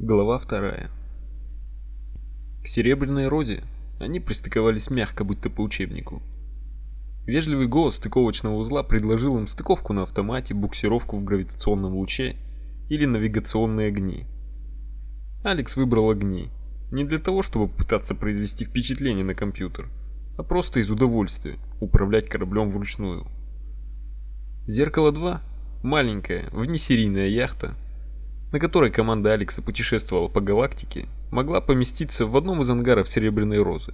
Глава вторая. К серебряной розе они пристыковались мягко, будто по учебнику. Вежливый голос стыковочного узла предложил им стыковку на автомате, буксировку в гравитационном луче или навигационные огни. Алекс выбрал огни, не для того, чтобы пытаться произвести впечатление на компьютер, а просто из удовольствия управлять кораблем вручную. Зеркало 2, маленькая, внесерийная яхта, на которой команда Алекса путешествовала по галактике, могла поместиться в одном из ангаров Серебряной Розы.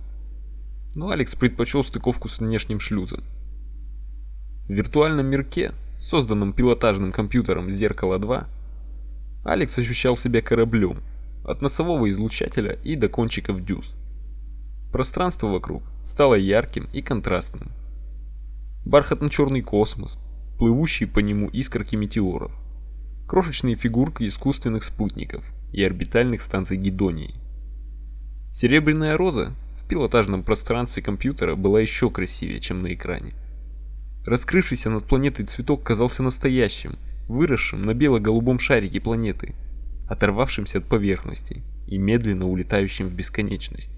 Но Алекс предпочел стыковку с внешним шлюзом. В виртуальном мирке, созданном пилотажным компьютером Зеркало-2, Алекс ощущал себя кораблем, от носового излучателя и до кончиков дюз. Пространство вокруг стало ярким и контрастным. Бархатно-черный космос, плывущие по нему искорки метеоров, крошечные фигурки искусственных спутников и орбитальных станций Гедонии. Серебряная роза в пилотажном пространстве компьютера была еще красивее, чем на экране. Раскрывшийся над планетой цветок казался настоящим, выросшим на бело-голубом шарике планеты, оторвавшимся от поверхности и медленно улетающим в бесконечность.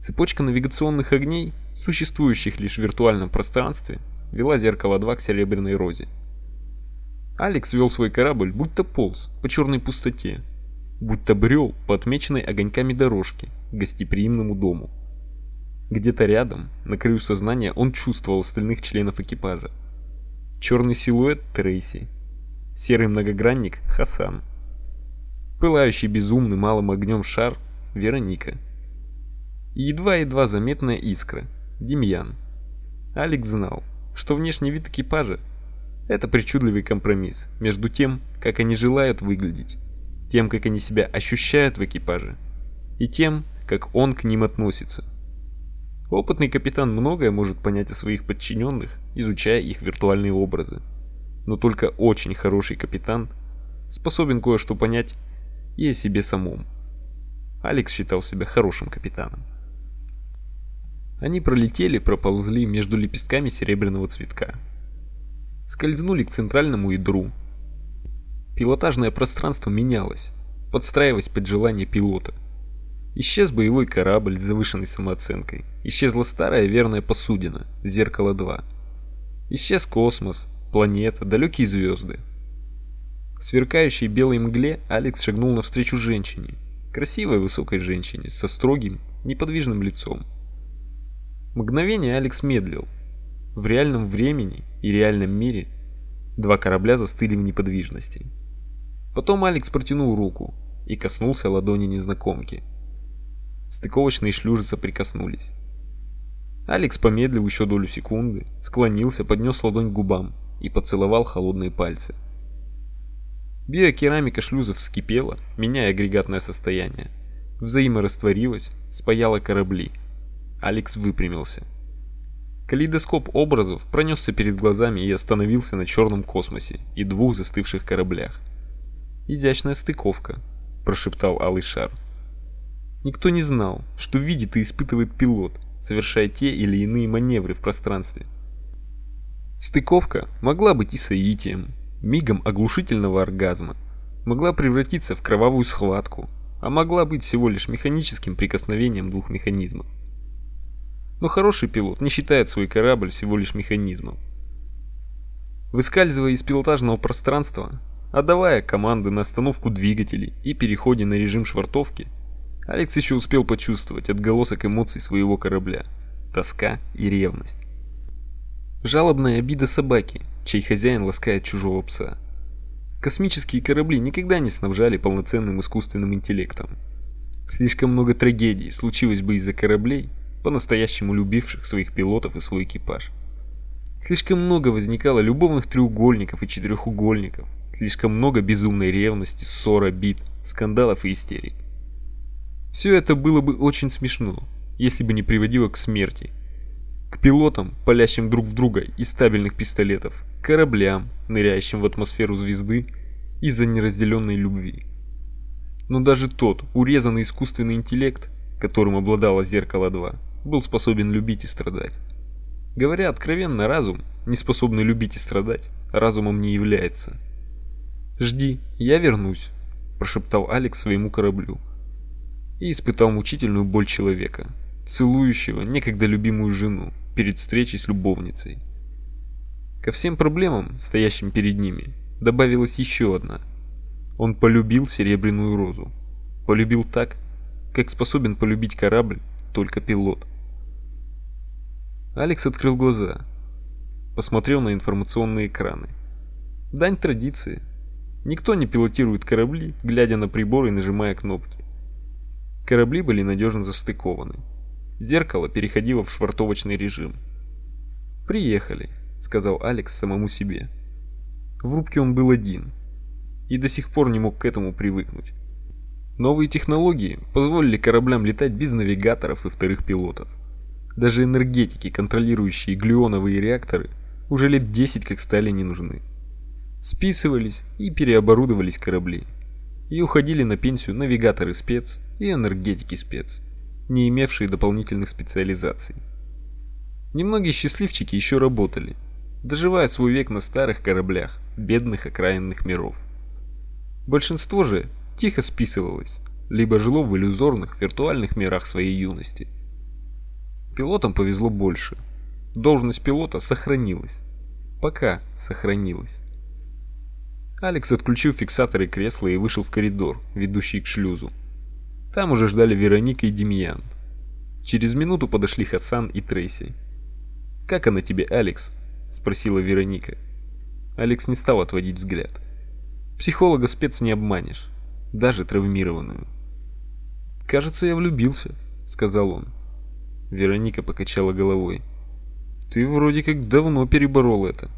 Цепочка навигационных огней, существующих лишь в виртуальном пространстве, вела зеркало 2 к серебряной розе. Алекс вел свой корабль, будто полз по черной пустоте, будто брел по отмеченной огоньками дорожке к гостеприимному дому. Где-то рядом, на краю сознания, он чувствовал остальных членов экипажа. Черный силуэт Трейси, серый многогранник Хасан, пылающий безумным малым огнем шар Вероника и едва-едва заметная искра Демьян. Алекс знал, что внешний вид экипажа это причудливый компромисс между тем, как они желают выглядеть, тем, как они себя ощущают в экипаже, и тем, как он к ним относится. Опытный капитан многое может понять о своих подчиненных, изучая их виртуальные образы. Но только очень хороший капитан способен кое-что понять и о себе самом. Алекс считал себя хорошим капитаном. Они пролетели, проползли между лепестками серебряного цветка скользнули к центральному ядру. Пилотажное пространство менялось, подстраиваясь под желание пилота. Исчез боевой корабль с завышенной самооценкой, исчезла старая верная посудина, Зеркало-2. Исчез космос, планета, далекие звезды. В сверкающей белой мгле Алекс шагнул навстречу женщине, красивой высокой женщине со строгим, неподвижным лицом. Мгновение Алекс медлил, в реальном времени и реальном мире два корабля застыли в неподвижности. Потом Алекс протянул руку и коснулся ладони незнакомки. Стыковочные шлюзы соприкоснулись. Алекс помедлил еще долю секунды, склонился, поднес ладонь к губам и поцеловал холодные пальцы. Биокерамика шлюзов вскипела, меняя агрегатное состояние. Взаиморастворилась, спаяла корабли. Алекс выпрямился. Калейдоскоп образов пронесся перед глазами и остановился на черном космосе и двух застывших кораблях. «Изящная стыковка», – прошептал Алый Шар. Никто не знал, что видит и испытывает пилот, совершая те или иные маневры в пространстве. Стыковка могла быть и соитием, мигом оглушительного оргазма, могла превратиться в кровавую схватку, а могла быть всего лишь механическим прикосновением двух механизмов. Но хороший пилот не считает свой корабль всего лишь механизмом. Выскальзывая из пилотажного пространства, отдавая команды на остановку двигателей и переходе на режим швартовки, Алекс еще успел почувствовать отголосок эмоций своего корабля – тоска и ревность. Жалобная обида собаки, чей хозяин ласкает чужого пса. Космические корабли никогда не снабжали полноценным искусственным интеллектом. Слишком много трагедий случилось бы из-за кораблей, по-настоящему любивших своих пилотов и свой экипаж. Слишком много возникало любовных треугольников и четырехугольников, слишком много безумной ревности, ссор, обид, скандалов и истерик. Все это было бы очень смешно, если бы не приводило к смерти. К пилотам, палящим друг в друга из стабильных пистолетов, к кораблям, ныряющим в атмосферу звезды из-за неразделенной любви. Но даже тот урезанный искусственный интеллект, которым обладало Зеркало-2, был способен любить и страдать. Говоря откровенно, разум, не способный любить и страдать, разумом не является. «Жди, я вернусь», прошептал Алекс своему кораблю. И испытал мучительную боль человека, целующего некогда любимую жену перед встречей с любовницей. Ко всем проблемам, стоящим перед ними, добавилась еще одна. Он полюбил серебряную розу. Полюбил так, как способен полюбить корабль только пилот. Алекс открыл глаза, посмотрел на информационные экраны. Дань традиции. Никто не пилотирует корабли, глядя на приборы и нажимая кнопки. Корабли были надежно застыкованы. Зеркало переходило в швартовочный режим. «Приехали», — сказал Алекс самому себе. В рубке он был один и до сих пор не мог к этому привыкнуть. Новые технологии позволили кораблям летать без навигаторов и вторых пилотов. Даже энергетики, контролирующие глюоновые реакторы, уже лет 10 как стали не нужны. Списывались и переоборудовались корабли. И уходили на пенсию навигаторы спец и энергетики спец, не имевшие дополнительных специализаций. Немногие счастливчики еще работали, доживая свой век на старых кораблях бедных окраинных миров. Большинство же тихо списывалось, либо жило в иллюзорных виртуальных мирах своей юности. Пилотам повезло больше. Должность пилота сохранилась. Пока сохранилась. Алекс отключил фиксаторы кресла и вышел в коридор, ведущий к шлюзу. Там уже ждали Вероника и Демьян. Через минуту подошли Хасан и Трейси. «Как она тебе, Алекс?» – спросила Вероника. Алекс не стал отводить взгляд. «Психолога спец не обманешь даже травмированную. «Кажется, я влюбился», — сказал он. Вероника покачала головой. «Ты вроде как давно переборол это».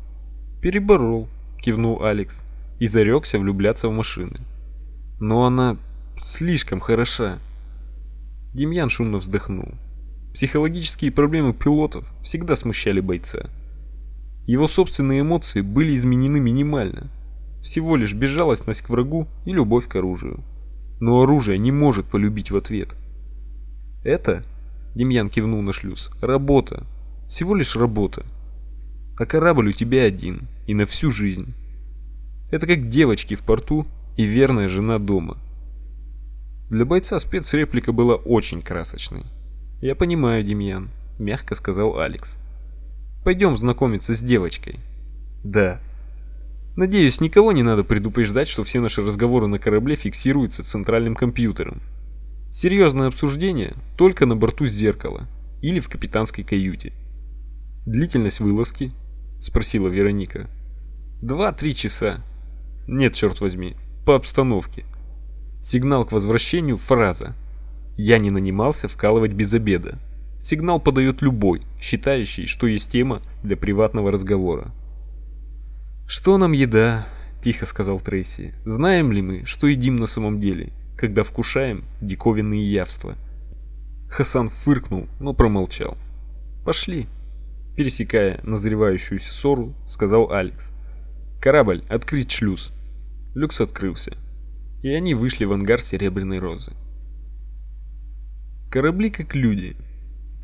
«Переборол», — кивнул Алекс и зарекся влюбляться в машины. «Но она слишком хороша». Демьян шумно вздохнул. Психологические проблемы пилотов всегда смущали бойца. Его собственные эмоции были изменены минимально — всего лишь безжалостность к врагу и любовь к оружию. Но оружие не может полюбить в ответ. Это, Демьян кивнул на шлюз, работа. Всего лишь работа. А корабль у тебя один и на всю жизнь. Это как девочки в порту и верная жена дома. Для бойца спецреплика была очень красочной. «Я понимаю, Демьян», — мягко сказал Алекс. «Пойдем знакомиться с девочкой». «Да», Надеюсь, никого не надо предупреждать, что все наши разговоры на корабле фиксируются центральным компьютером. Серьезное обсуждение только на борту зеркала или в капитанской каюте. Длительность вылазки? Спросила Вероника. Два-три часа. Нет, черт возьми, по обстановке. Сигнал к возвращению – фраза. Я не нанимался вкалывать без обеда. Сигнал подает любой, считающий, что есть тема для приватного разговора. «Что нам еда?» – тихо сказал Трейси. «Знаем ли мы, что едим на самом деле, когда вкушаем диковинные явства?» Хасан фыркнул, но промолчал. «Пошли!» Пересекая назревающуюся ссору, сказал Алекс. «Корабль, открыть шлюз!» Люкс открылся, и они вышли в ангар Серебряной Розы. Корабли как люди.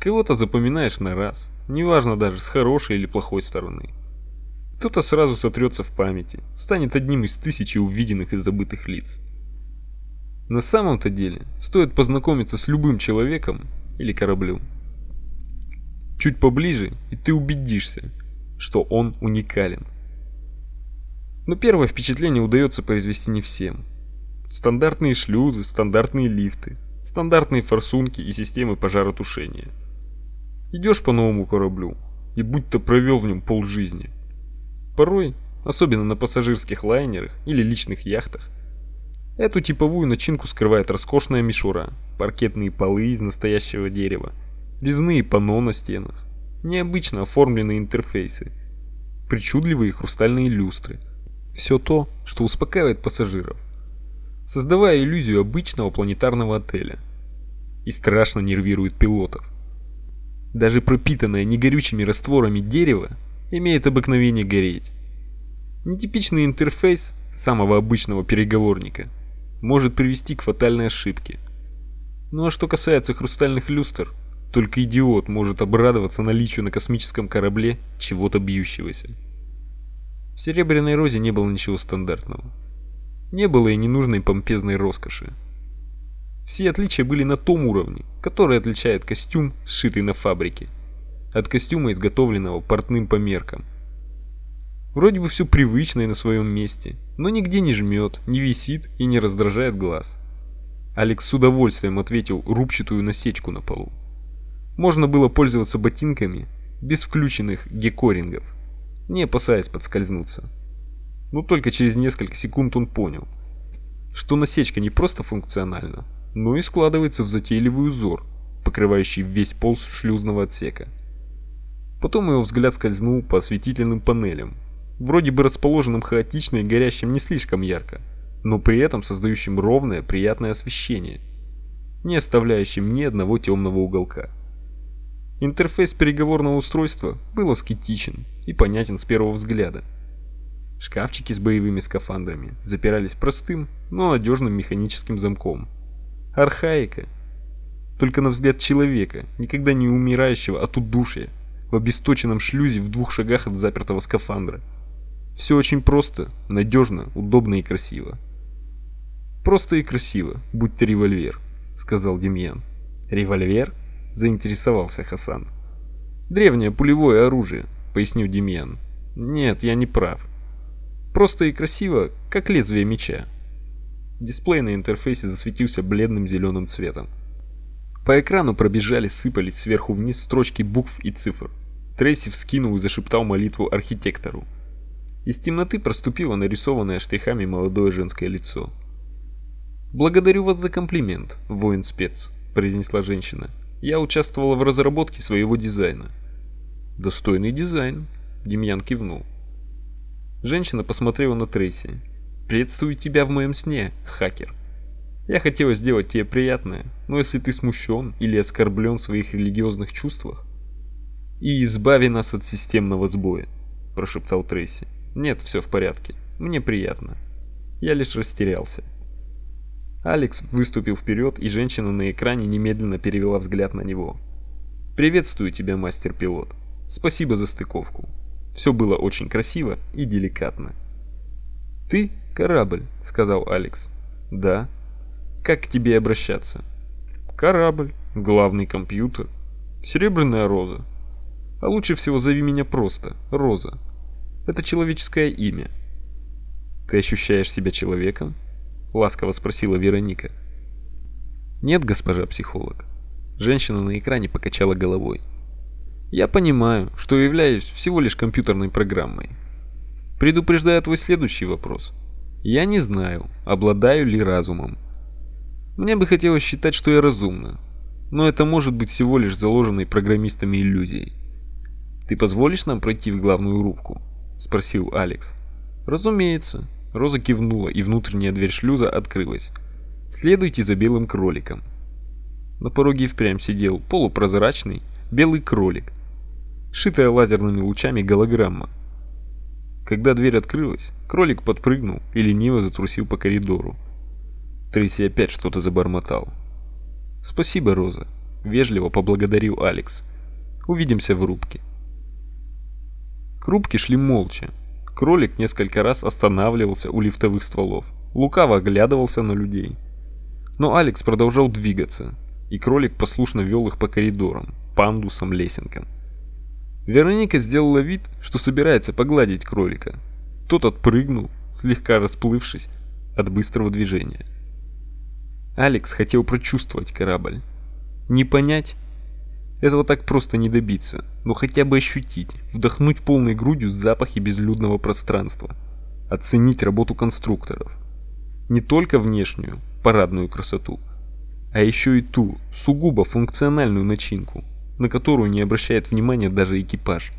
Кого-то запоминаешь на раз, неважно даже с хорошей или плохой стороны. Кто-то сразу сотрется в памяти, станет одним из тысячи увиденных и забытых лиц. На самом-то деле, стоит познакомиться с любым человеком или кораблем. Чуть поближе, и ты убедишься, что он уникален. Но первое впечатление удается произвести не всем. Стандартные шлюзы, стандартные лифты, стандартные форсунки и системы пожаротушения. Идешь по новому кораблю, и будь-то провел в нем полжизни – Порой, особенно на пассажирских лайнерах или личных яхтах, эту типовую начинку скрывает роскошная мишура, паркетные полы из настоящего дерева, резные панно на стенах, необычно оформленные интерфейсы, причудливые хрустальные люстры. Все то, что успокаивает пассажиров, создавая иллюзию обычного планетарного отеля и страшно нервирует пилотов. Даже пропитанное негорючими растворами дерево имеет обыкновение гореть. Нетипичный интерфейс самого обычного переговорника может привести к фатальной ошибке. Ну а что касается хрустальных люстр, только идиот может обрадоваться наличию на космическом корабле чего-то бьющегося. В Серебряной Розе не было ничего стандартного. Не было и ненужной помпезной роскоши. Все отличия были на том уровне, который отличает костюм, сшитый на фабрике, от костюма, изготовленного портным по меркам. Вроде бы все привычно и на своем месте, но нигде не жмет, не висит и не раздражает глаз. Алекс с удовольствием ответил рубчатую насечку на полу. Можно было пользоваться ботинками без включенных гекорингов, не опасаясь подскользнуться. Но только через несколько секунд он понял, что насечка не просто функциональна, но и складывается в затейливый узор, покрывающий весь пол шлюзного отсека. Потом его взгляд скользнул по осветительным панелям, вроде бы расположенным хаотично и горящим не слишком ярко, но при этом создающим ровное, приятное освещение, не оставляющим ни одного темного уголка. Интерфейс переговорного устройства был аскетичен и понятен с первого взгляда. Шкафчики с боевыми скафандрами запирались простым, но надежным механическим замком. Архаика. Только на взгляд человека, никогда не умирающего от удушья, в обесточенном шлюзе в двух шагах от запертого скафандра. Все очень просто, надежно, удобно и красиво. Просто и красиво, будь ты револьвер, сказал Демьян. Револьвер? заинтересовался Хасан. Древнее пулевое оружие, пояснил Демьян. Нет, я не прав. Просто и красиво, как лезвие меча. Дисплей на интерфейсе засветился бледным зеленым цветом. По экрану пробежали, сыпались сверху вниз строчки букв и цифр. Трейси вскинул и зашептал молитву архитектору. Из темноты проступило нарисованное штрихами молодое женское лицо. «Благодарю вас за комплимент, воин-спец», — произнесла женщина. «Я участвовала в разработке своего дизайна». «Достойный дизайн», — Демьян кивнул. Женщина посмотрела на Трейси. «Приветствую тебя в моем сне, хакер. Я хотела сделать тебе приятное, но если ты смущен или оскорблен в своих религиозных чувствах, и избави нас от системного сбоя», — прошептал Трейси. Нет, все в порядке. Мне приятно. Я лишь растерялся. Алекс выступил вперед, и женщина на экране немедленно перевела взгляд на него. «Приветствую тебя, мастер-пилот. Спасибо за стыковку. Все было очень красиво и деликатно». «Ты — корабль», — сказал Алекс. «Да». «Как к тебе обращаться?» «Корабль, главный компьютер, серебряная роза. А лучше всего зови меня просто Роза. Это человеческое имя. Ты ощущаешь себя человеком? Ласково спросила Вероника. Нет, госпожа психолог. Женщина на экране покачала головой. Я понимаю, что являюсь всего лишь компьютерной программой. Предупреждаю твой следующий вопрос. Я не знаю, обладаю ли разумом. Мне бы хотелось считать, что я разумна, но это может быть всего лишь заложенной программистами иллюзией. Ты позволишь нам пройти в главную рубку? Спросил Алекс. Разумеется. Роза кивнула, и внутренняя дверь шлюза открылась. Следуйте за белым кроликом. На пороге впрямь сидел полупрозрачный белый кролик, шитая лазерными лучами голограмма. Когда дверь открылась, кролик подпрыгнул и лениво затрусил по коридору. Трейси опять что-то забормотал. «Спасибо, Роза», — вежливо поблагодарил Алекс. «Увидимся в рубке». К рубке шли молча. Кролик несколько раз останавливался у лифтовых стволов, лукаво оглядывался на людей. Но Алекс продолжал двигаться, и кролик послушно вел их по коридорам, пандусам, лесенкам. Вероника сделала вид, что собирается погладить кролика. Тот отпрыгнул, слегка расплывшись от быстрого движения. Алекс хотел прочувствовать корабль. Не понять, этого так просто не добиться, но хотя бы ощутить, вдохнуть полной грудью запахи безлюдного пространства, оценить работу конструкторов. Не только внешнюю, парадную красоту, а еще и ту, сугубо функциональную начинку, на которую не обращает внимания даже экипаж.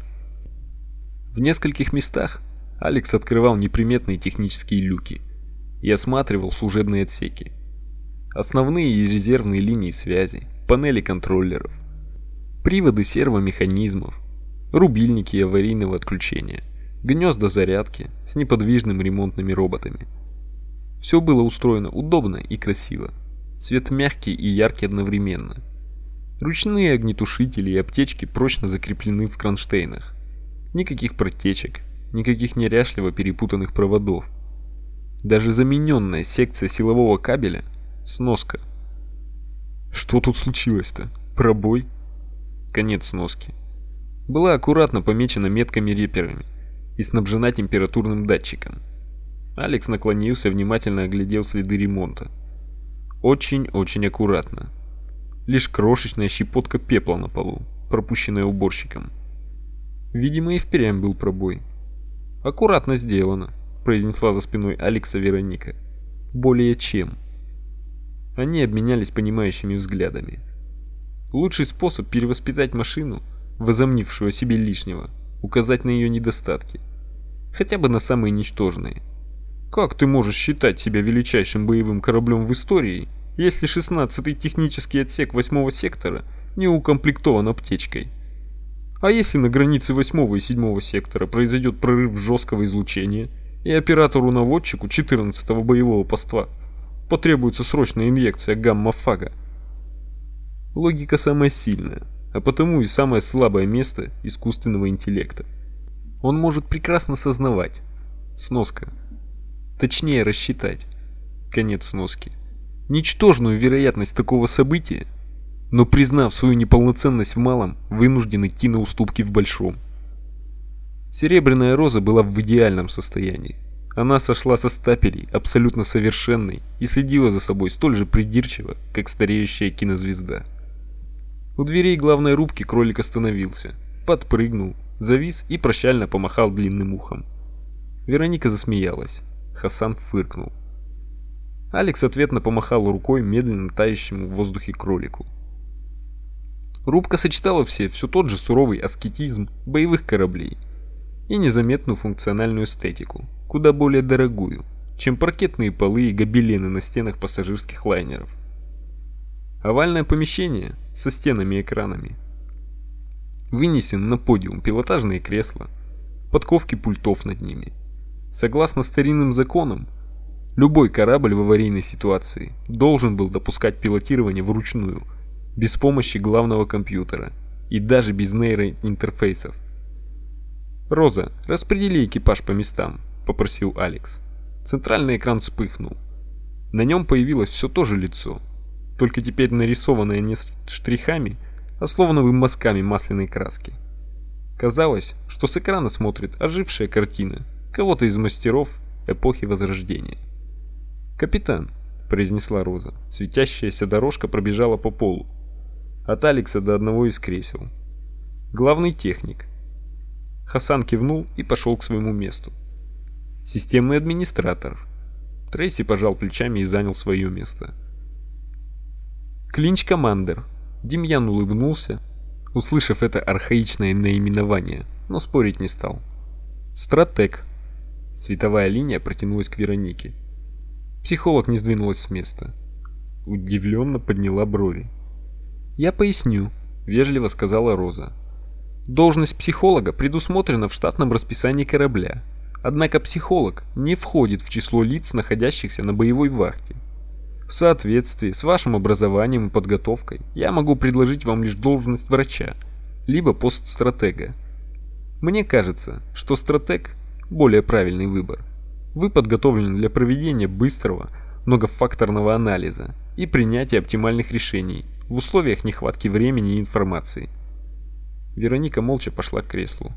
В нескольких местах Алекс открывал неприметные технические люки и осматривал служебные отсеки. Основные и резервные линии связи, панели контроллеров, приводы сервомеханизмов, рубильники аварийного отключения, гнезда зарядки с неподвижными ремонтными роботами. Все было устроено удобно и красиво. Свет мягкий и яркий одновременно. Ручные огнетушители и аптечки прочно закреплены в кронштейнах. Никаких протечек, никаких неряшливо перепутанных проводов. Даже замененная секция силового кабеля — сноска. Что тут случилось-то? Пробой? Конец сноски. Была аккуратно помечена метками-реперами и снабжена температурным датчиком. Алекс наклонился, внимательно оглядел следы ремонта. Очень-очень аккуратно. Лишь крошечная щепотка пепла на полу, пропущенная уборщиком. Видимо, и впрямь был пробой. «Аккуратно сделано», — произнесла за спиной Алекса Вероника. «Более чем». Они обменялись понимающими взглядами. Лучший способ перевоспитать машину, возомнившую о себе лишнего, указать на ее недостатки. Хотя бы на самые ничтожные. Как ты можешь считать себя величайшим боевым кораблем в истории, если 16-й технический отсек 8-го сектора не укомплектован аптечкой? А если на границе 8 и 7 сектора произойдет прорыв жесткого излучения, и оператору-наводчику 14-го боевого поста потребуется срочная инъекция гамма-фага? Логика самая сильная, а потому и самое слабое место искусственного интеллекта. Он может прекрасно сознавать. Сноска. Точнее рассчитать. Конец сноски. Ничтожную вероятность такого события но признав свою неполноценность в малом, вынужден идти на уступки в большом. Серебряная роза была в идеальном состоянии. Она сошла со стапелей, абсолютно совершенной, и следила за собой столь же придирчиво, как стареющая кинозвезда. У дверей главной рубки кролик остановился, подпрыгнул, завис и прощально помахал длинным ухом. Вероника засмеялась. Хасан фыркнул. Алекс ответно помахал рукой медленно тающему в воздухе кролику. Рубка сочетала все все тот же суровый аскетизм боевых кораблей и незаметную функциональную эстетику, куда более дорогую, чем паркетные полы и гобелены на стенах пассажирских лайнеров. Овальное помещение со стенами и экранами. Вынесен на подиум пилотажные кресла, подковки пультов над ними. Согласно старинным законам, любой корабль в аварийной ситуации должен был допускать пилотирование вручную – без помощи главного компьютера и даже без нейроинтерфейсов. «Роза, распредели экипаж по местам», — попросил Алекс. Центральный экран вспыхнул. На нем появилось все то же лицо, только теперь нарисованное не штрихами, а словно бы мазками масляной краски. Казалось, что с экрана смотрит ожившая картина кого-то из мастеров эпохи Возрождения. «Капитан», — произнесла Роза, светящаяся дорожка пробежала по полу, от Алекса до одного из кресел. Главный техник. Хасан кивнул и пошел к своему месту. Системный администратор. Трейси пожал плечами и занял свое место. Клинч-командер. Демьян улыбнулся, услышав это архаичное наименование, но спорить не стал. Стратег. Световая линия протянулась к Веронике. Психолог не сдвинулась с места. Удивленно подняла брови. «Я поясню», — вежливо сказала Роза. «Должность психолога предусмотрена в штатном расписании корабля. Однако психолог не входит в число лиц, находящихся на боевой вахте. В соответствии с вашим образованием и подготовкой я могу предложить вам лишь должность врача, либо пост стратега. Мне кажется, что стратег – более правильный выбор. Вы подготовлены для проведения быстрого, многофакторного анализа и принятия оптимальных решений – в условиях нехватки времени и информации. Вероника молча пошла к креслу.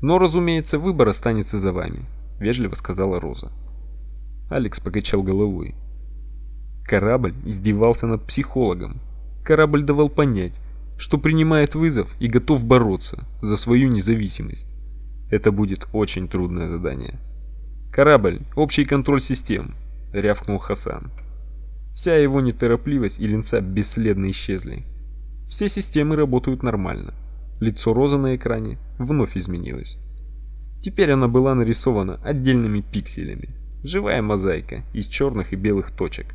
«Но, разумеется, выбор останется за вами», — вежливо сказала Роза. Алекс покачал головой. Корабль издевался над психологом. Корабль давал понять, что принимает вызов и готов бороться за свою независимость. Это будет очень трудное задание. «Корабль, общий контроль систем», — рявкнул Хасан. Вся его неторопливость и линца бесследно исчезли. Все системы работают нормально. Лицо Розы на экране вновь изменилось. Теперь она была нарисована отдельными пикселями. Живая мозаика из черных и белых точек.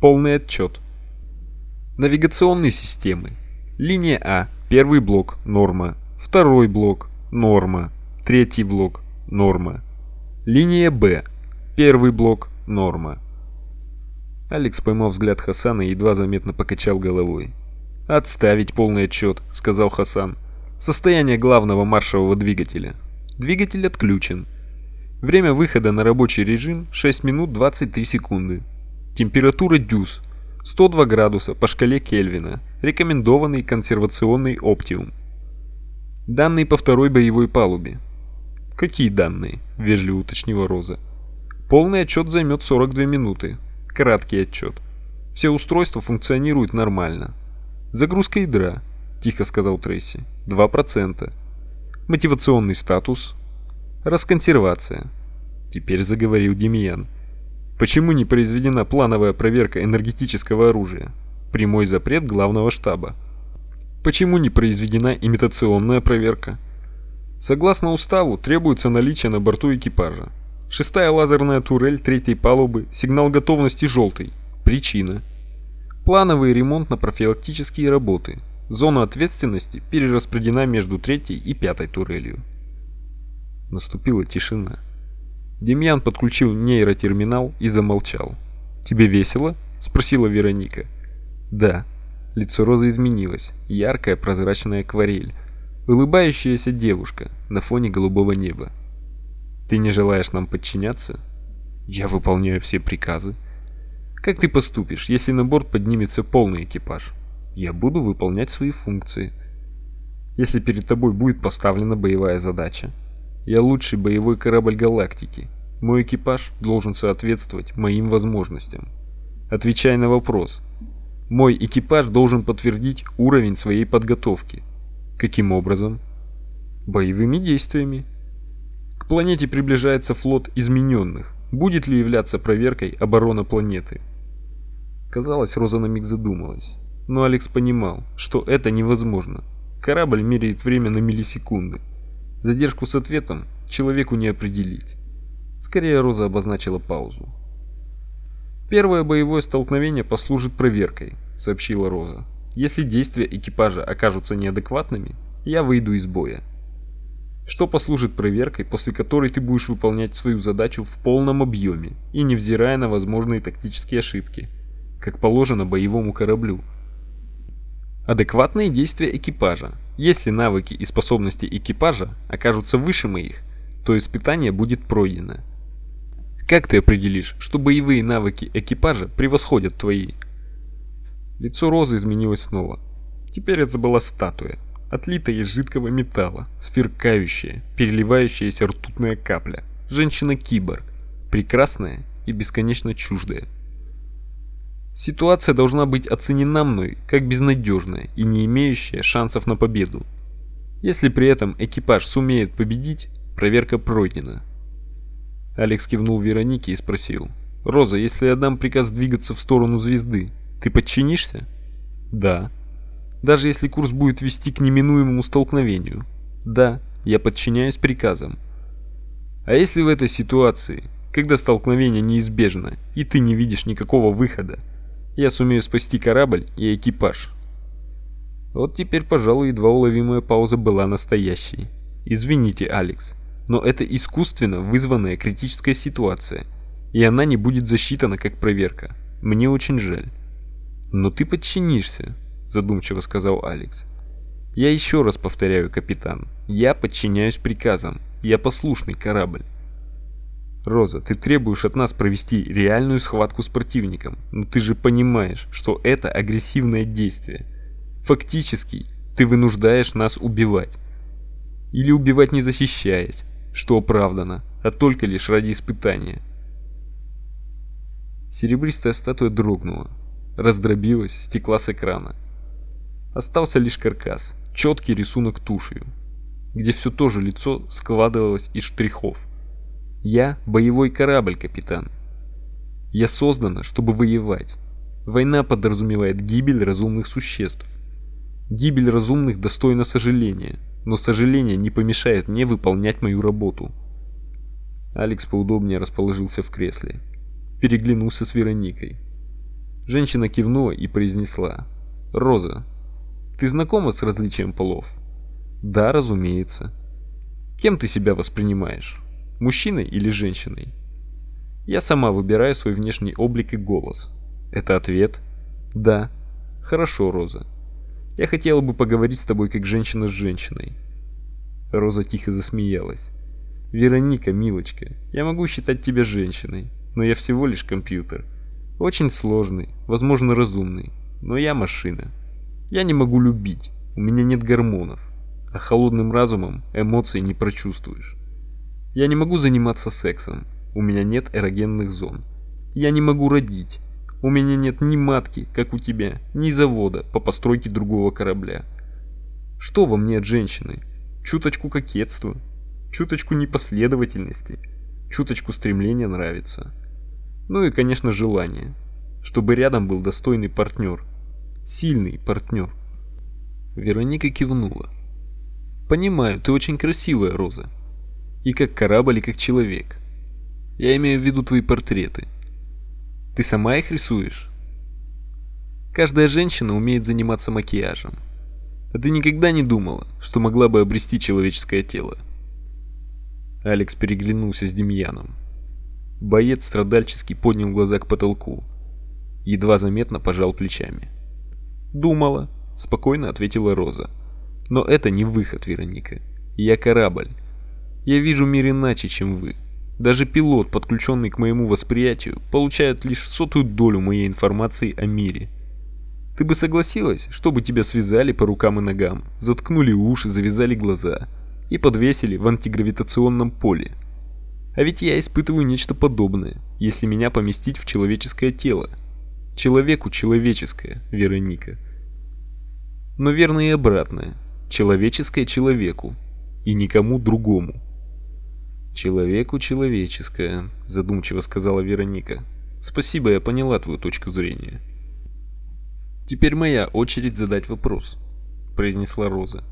Полный отчет. Навигационные системы. Линия А. Первый блок. Норма. Второй блок. Норма. Третий блок. Норма. Линия Б. Первый блок. Норма. Алекс поймал взгляд Хасана и едва заметно покачал головой. «Отставить полный отчет», — сказал Хасан. «Состояние главного маршевого двигателя. Двигатель отключен. Время выхода на рабочий режим 6 минут 23 секунды. Температура дюз 102 градуса по шкале Кельвина. Рекомендованный консервационный оптимум. Данные по второй боевой палубе. Какие данные? вежливо уточнила Роза. Полный отчет займет 42 минуты. Краткий отчет. Все устройства функционируют нормально. Загрузка ядра, тихо сказал Трейси. 2%. Мотивационный статус Расконсервация. Теперь заговорил Демьян. Почему не произведена плановая проверка энергетического оружия? Прямой запрет главного штаба. Почему не произведена имитационная проверка? Согласно уставу, требуется наличие на борту экипажа. Шестая лазерная турель третьей палубы, сигнал готовности желтый. Причина. Плановый ремонтно-профилактические работы. Зона ответственности перераспределена между третьей и пятой турелью. Наступила тишина. Демьян подключил нейротерминал и замолчал. «Тебе весело?» – спросила Вероника. «Да». Лицо Розы изменилось. Яркая прозрачная акварель. Улыбающаяся девушка на фоне голубого неба. «Ты не желаешь нам подчиняться?» «Я выполняю все приказы». «Как ты поступишь, если на борт поднимется полный экипаж?» «Я буду выполнять свои функции». «Если перед тобой будет поставлена боевая задача?» Я лучший боевой корабль галактики. Мой экипаж должен соответствовать моим возможностям. Отвечай на вопрос. Мой экипаж должен подтвердить уровень своей подготовки. Каким образом? Боевыми действиями. К планете приближается флот измененных. Будет ли являться проверкой оборона планеты? Казалось, Роза на миг задумалась. Но Алекс понимал, что это невозможно. Корабль меряет время на миллисекунды. Задержку с ответом человеку не определить. Скорее Роза обозначила паузу. Первое боевое столкновение послужит проверкой, сообщила Роза. Если действия экипажа окажутся неадекватными, я выйду из боя. Что послужит проверкой, после которой ты будешь выполнять свою задачу в полном объеме и невзирая на возможные тактические ошибки, как положено боевому кораблю. Адекватные действия экипажа. Если навыки и способности экипажа окажутся выше моих, то испытание будет пройдено. Как ты определишь, что боевые навыки экипажа превосходят твои? Лицо Розы изменилось снова. Теперь это была статуя, отлитая из жидкого металла, сверкающая, переливающаяся ртутная капля. Женщина-киборг, прекрасная и бесконечно чуждая. Ситуация должна быть оценена мной как безнадежная и не имеющая шансов на победу. Если при этом экипаж сумеет победить, проверка пройдена. Алекс кивнул Веронике и спросил: "Роза, если я дам приказ двигаться в сторону звезды, ты подчинишься?" "Да." "Даже если курс будет вести к неминуемому столкновению?" "Да, я подчиняюсь приказам." "А если в этой ситуации, когда столкновение неизбежно, и ты не видишь никакого выхода, я сумею спасти корабль и экипаж. Вот теперь, пожалуй, едва уловимая пауза была настоящей. Извините, Алекс, но это искусственно вызванная критическая ситуация, и она не будет засчитана как проверка. Мне очень жаль. Но ты подчинишься, задумчиво сказал Алекс. Я еще раз повторяю, капитан. Я подчиняюсь приказам. Я послушный корабль. Роза, ты требуешь от нас провести реальную схватку с противником, но ты же понимаешь, что это агрессивное действие. Фактически, ты вынуждаешь нас убивать. Или убивать не защищаясь, что оправдано, а только лишь ради испытания. Серебристая статуя дрогнула, раздробилась, стекла с экрана. Остался лишь каркас, четкий рисунок тушью, где все то же лицо складывалось из штрихов. Я боевой корабль, капитан. Я создана, чтобы воевать. Война подразумевает гибель разумных существ. Гибель разумных достойна сожаления, но сожаление не помешает мне выполнять мою работу. Алекс поудобнее расположился в кресле. Переглянулся с Вероникой. Женщина кивнула и произнесла: "Роза, ты знакома с различием полов?" "Да, разумеется. Кем ты себя воспринимаешь?" Мужчиной или женщиной. Я сама выбираю свой внешний облик и голос. Это ответ? Да. Хорошо, Роза. Я хотела бы поговорить с тобой как женщина с женщиной. Роза тихо засмеялась. Вероника, милочка, я могу считать тебя женщиной, но я всего лишь компьютер. Очень сложный, возможно разумный, но я машина. Я не могу любить, у меня нет гормонов, а холодным разумом эмоций не прочувствуешь. Я не могу заниматься сексом, у меня нет эрогенных зон. Я не могу родить, у меня нет ни матки, как у тебя, ни завода по постройке другого корабля. Что во мне от женщины? Чуточку кокетства, чуточку непоследовательности, чуточку стремления нравиться. Ну и, конечно, желание, чтобы рядом был достойный партнер, сильный партнер. Вероника кивнула. Понимаю, ты очень красивая, Роза. И как корабль, и как человек. Я имею в виду твои портреты. Ты сама их рисуешь? Каждая женщина умеет заниматься макияжем. А ты никогда не думала, что могла бы обрести человеческое тело? Алекс переглянулся с Демьяном. Боец страдальчески поднял глаза к потолку. Едва заметно пожал плечами. «Думала», — спокойно ответила Роза. «Но это не выход, Вероника. Я корабль. Я вижу мир иначе, чем вы. Даже пилот, подключенный к моему восприятию, получает лишь сотую долю моей информации о мире. Ты бы согласилась, чтобы тебя связали по рукам и ногам, заткнули уши, завязали глаза и подвесили в антигравитационном поле? А ведь я испытываю нечто подобное, если меня поместить в человеческое тело. Человеку человеческое, Вероника. Но верно и обратное. Человеческое человеку. И никому другому. Человеку человеческое, задумчиво сказала Вероника. Спасибо, я поняла твою точку зрения. Теперь моя очередь задать вопрос, произнесла Роза.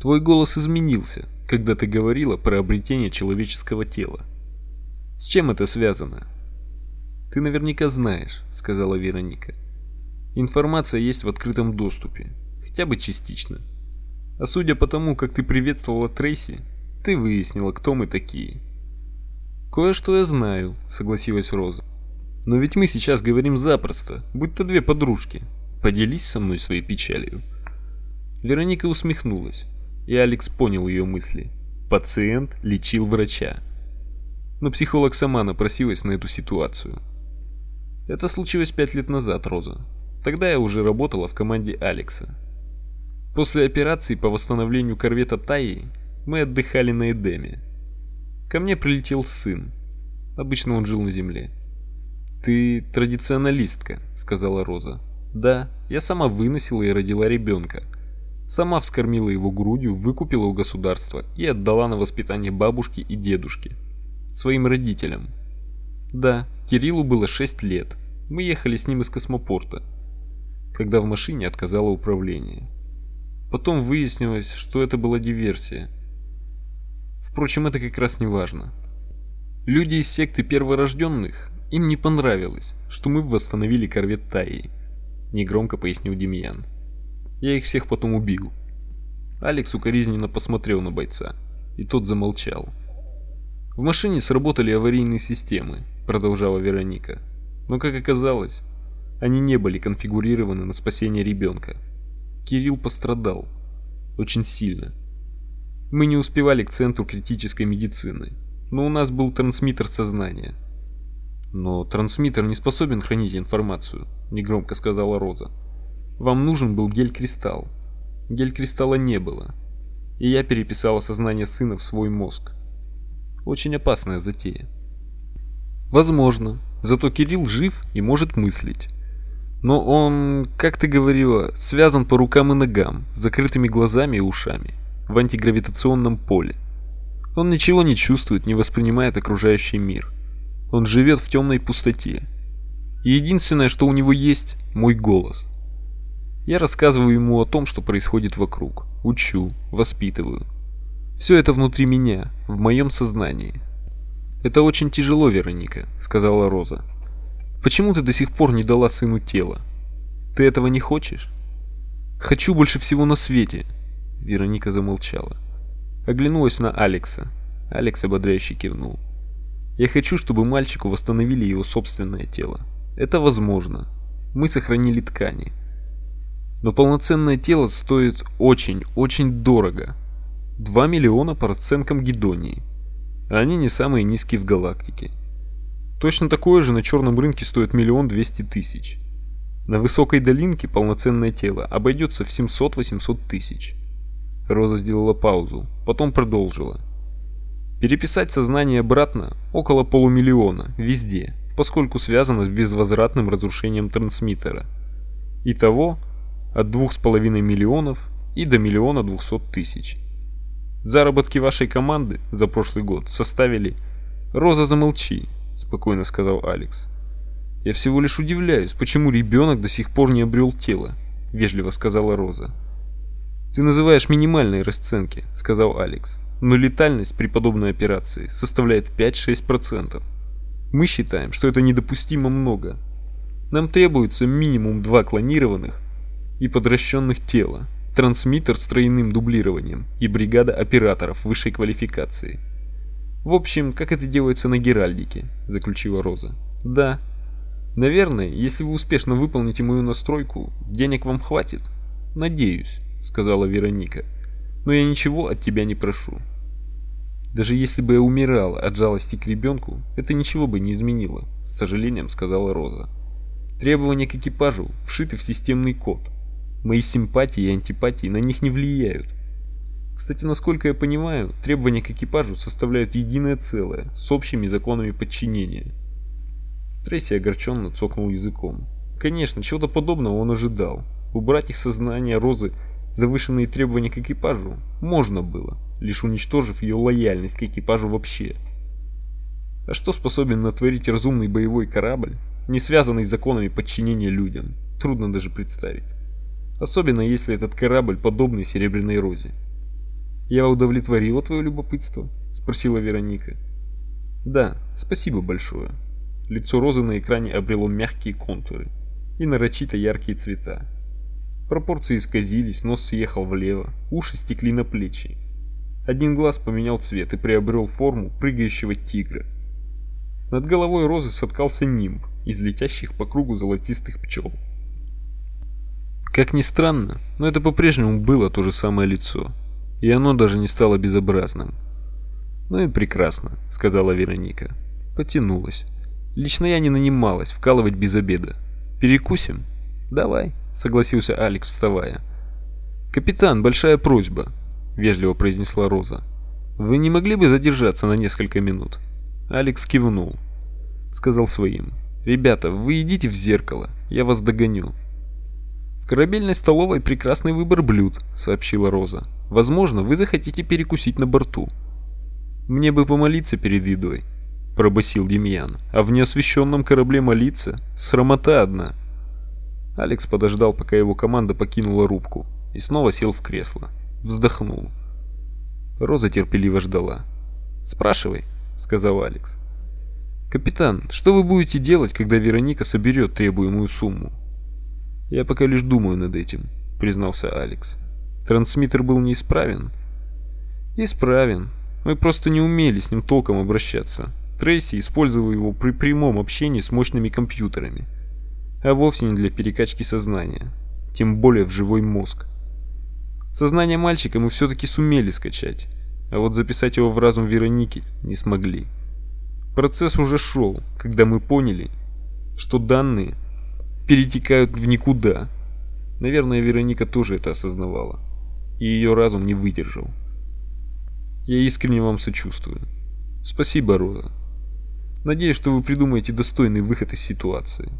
Твой голос изменился, когда ты говорила про обретение человеческого тела. С чем это связано? Ты наверняка знаешь, сказала Вероника. Информация есть в открытом доступе, хотя бы частично. А судя по тому, как ты приветствовала Трейси, ты выяснила, кто мы такие. Кое-что я знаю, согласилась Роза. Но ведь мы сейчас говорим запросто, будь-то две подружки. Поделись со мной своей печалью. Вероника усмехнулась, и Алекс понял ее мысли. Пациент лечил врача. Но психолог сама напросилась на эту ситуацию. Это случилось пять лет назад, Роза. Тогда я уже работала в команде Алекса. После операции по восстановлению корвета Таи мы отдыхали на Эдеме. Ко мне прилетел сын. Обычно он жил на земле. «Ты традиционалистка», — сказала Роза. «Да, я сама выносила и родила ребенка. Сама вскормила его грудью, выкупила у государства и отдала на воспитание бабушке и дедушке. Своим родителям. Да, Кириллу было 6 лет. Мы ехали с ним из космопорта, когда в машине отказало управление. Потом выяснилось, что это была диверсия. Впрочем, это как раз не важно. Люди из секты перворожденных им не понравилось, что мы восстановили корвет Таи, негромко пояснил Демьян. Я их всех потом убил. Алекс укоризненно посмотрел на бойца, и тот замолчал. В машине сработали аварийные системы, продолжала Вероника. Но как оказалось, они не были конфигурированы на спасение ребенка. Кирилл пострадал очень сильно. Мы не успевали к центру критической медицины, но у нас был трансмиттер сознания. Но трансмиттер не способен хранить информацию, негромко сказала Роза. Вам нужен был гель-кристалл. Гель-кристалла не было. И я переписала сознание сына в свой мозг. Очень опасная затея. Возможно, зато Кирилл жив и может мыслить. Но он, как ты говорила, связан по рукам и ногам, закрытыми глазами и ушами, в антигравитационном поле. Он ничего не чувствует, не воспринимает окружающий мир. Он живет в темной пустоте. И единственное, что у него есть, мой голос. Я рассказываю ему о том, что происходит вокруг. Учу, воспитываю. Все это внутри меня, в моем сознании. Это очень тяжело, Вероника, сказала Роза. Почему ты до сих пор не дала сыну тело? Ты этого не хочешь? Хочу больше всего на свете. Вероника замолчала. Оглянулась на Алекса. Алекс ободряюще кивнул. Я хочу, чтобы мальчику восстановили его собственное тело. Это возможно. Мы сохранили ткани. Но полноценное тело стоит очень, очень дорого. 2 миллиона по расценкам Гедонии. а они не самые низкие в галактике. Точно такое же на черном рынке стоит миллион двести тысяч. На высокой долинке полноценное тело обойдется в 700-800 тысяч. Роза сделала паузу, потом продолжила. Переписать сознание обратно около полумиллиона, везде, поскольку связано с безвозвратным разрушением трансмиттера. Итого от двух с половиной миллионов и до миллиона двухсот тысяч. Заработки вашей команды за прошлый год составили... Роза, замолчи, спокойно сказал Алекс. Я всего лишь удивляюсь, почему ребенок до сих пор не обрел тело, вежливо сказала Роза. Ты называешь минимальные расценки, сказал Алекс. Но летальность при подобной операции составляет 5-6%. Мы считаем, что это недопустимо много. Нам требуется минимум два клонированных и подращенных тела, трансмиттер с тройным дублированием и бригада операторов высшей квалификации. В общем, как это делается на Геральдике, заключила Роза. Да. Наверное, если вы успешно выполните мою настройку, денег вам хватит. Надеюсь, сказала Вероника. Но я ничего от тебя не прошу. Даже если бы я умирала от жалости к ребенку, это ничего бы не изменило, с сожалением сказала Роза. Требования к экипажу вшиты в системный код. Мои симпатии и антипатии на них не влияют. Кстати, насколько я понимаю, требования к экипажу составляют единое целое, с общими законами подчинения. Трейси огорченно цокнул языком. Конечно, чего-то подобного он ожидал. Убрать их сознание Розы завышенные требования к экипажу можно было, лишь уничтожив ее лояльность к экипажу вообще. А что способен натворить разумный боевой корабль, не связанный с законами подчинения людям, трудно даже представить. Особенно если этот корабль подобный Серебряной Розе. «Я удовлетворила твое любопытство?» – спросила Вероника. «Да, спасибо большое». Лицо Розы на экране обрело мягкие контуры и нарочито яркие цвета. Пропорции исказились, нос съехал влево, уши стекли на плечи. Один глаз поменял цвет и приобрел форму прыгающего тигра. Над головой Розы соткался нимб из летящих по кругу золотистых пчел. Как ни странно, но это по-прежнему было то же самое лицо, и оно даже не стало безобразным. «Ну и прекрасно», — сказала Вероника. Потянулась. «Лично я не нанималась вкалывать без обеда. Перекусим?» «Давай», — согласился Алекс, вставая. «Капитан, большая просьба», — вежливо произнесла Роза. «Вы не могли бы задержаться на несколько минут?» Алекс кивнул. Сказал своим. «Ребята, вы идите в зеркало, я вас догоню». «В корабельной столовой прекрасный выбор блюд», — сообщила Роза. «Возможно, вы захотите перекусить на борту». «Мне бы помолиться перед едой», — пробасил Демьян. «А в неосвещенном корабле молиться — срамота одна». Алекс подождал, пока его команда покинула рубку, и снова сел в кресло. Вздохнул. Роза терпеливо ждала. «Спрашивай», — сказал Алекс. «Капитан, что вы будете делать, когда Вероника соберет требуемую сумму?» «Я пока лишь думаю над этим», — признался Алекс. «Трансмиттер был неисправен?» «Исправен. Мы просто не умели с ним толком обращаться. Трейси использовал его при прямом общении с мощными компьютерами а вовсе не для перекачки сознания, тем более в живой мозг. Сознание мальчика мы все-таки сумели скачать, а вот записать его в разум Вероники не смогли. Процесс уже шел, когда мы поняли, что данные перетекают в никуда. Наверное, Вероника тоже это осознавала, и ее разум не выдержал. Я искренне вам сочувствую. Спасибо, Роза. Надеюсь, что вы придумаете достойный выход из ситуации.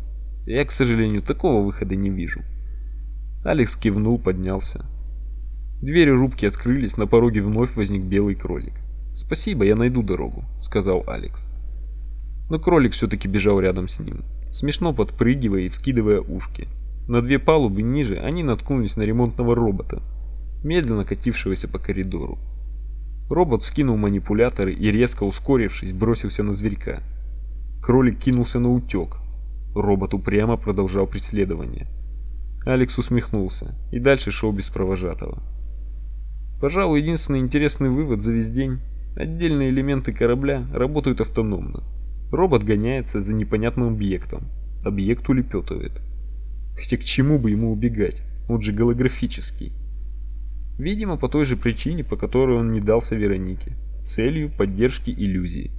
Я, к сожалению, такого выхода не вижу. Алекс кивнул, поднялся. Двери рубки открылись, на пороге вновь возник белый кролик. «Спасибо, я найду дорогу», — сказал Алекс. Но кролик все-таки бежал рядом с ним, смешно подпрыгивая и вскидывая ушки. На две палубы ниже они наткнулись на ремонтного робота, медленно катившегося по коридору. Робот скинул манипуляторы и, резко ускорившись, бросился на зверька. Кролик кинулся на утек, Робот упрямо продолжал преследование. Алекс усмехнулся и дальше шел без провожатого. Пожалуй, единственный интересный вывод за весь день – отдельные элементы корабля работают автономно. Робот гоняется за непонятным объектом. Объект улепетывает. Хотя к чему бы ему убегать? Он же голографический. Видимо, по той же причине, по которой он не дался Веронике. целью поддержки иллюзии.